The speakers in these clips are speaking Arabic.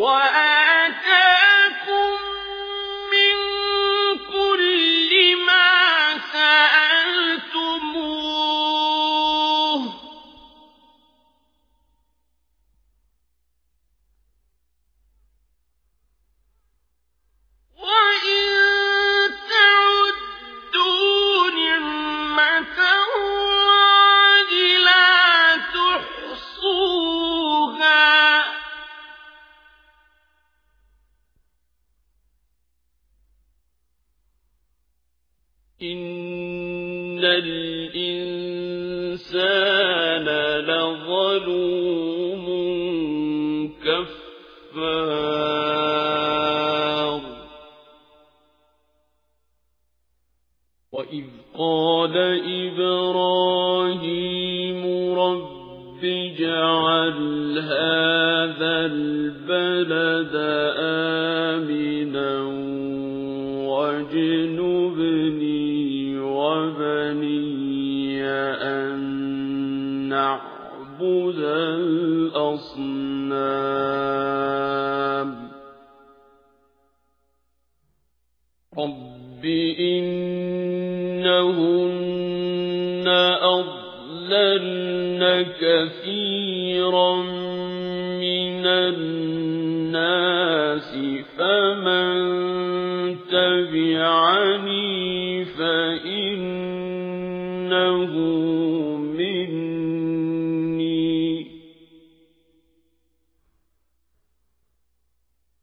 What? إن الإنسان لظلوم كفار وإذ قال إبراهيم رب اجعل هذا البلد آمنا الأصنام. رب إنهن أضللن كثيرا من الناس فمن تبعني فإنه مني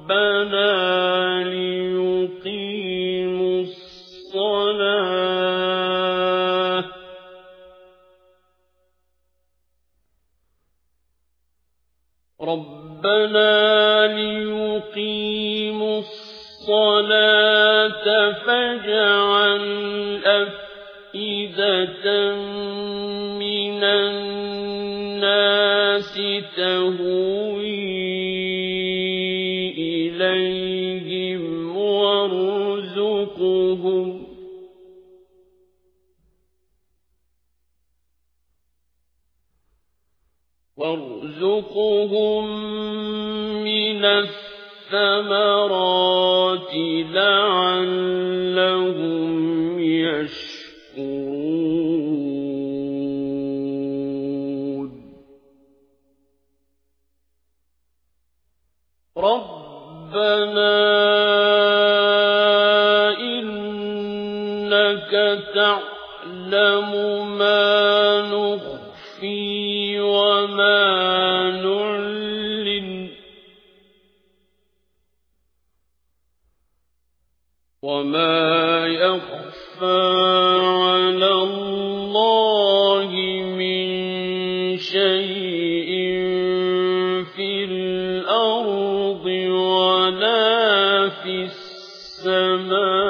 ربنا ليقيموا الصلاة. ربنا ليقيموا الصلاة فاجعل أفئدة من الناس تهوي وارزقهم من الثمرات لعلهم يشكرون. ربنا إنك تعلم ما نخفي وما نعلن وما يخفى على الله من شيء في الأرض ولا في السماء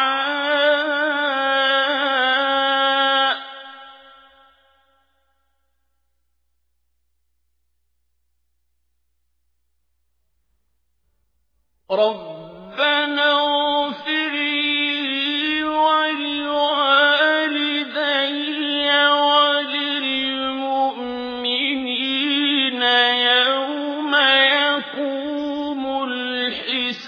ربنا اغفر ولوالدي وللمؤمنين يوم يقوم الحساب.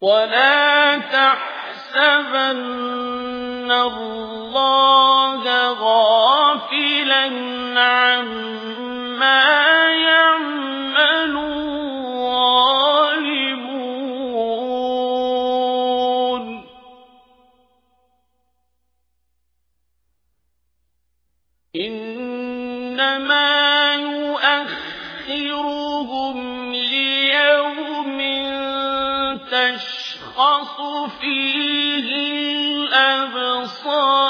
ولا تحسبن الله الظالمون إنما يؤخرهم ليوم تشخص فيه الأبصار.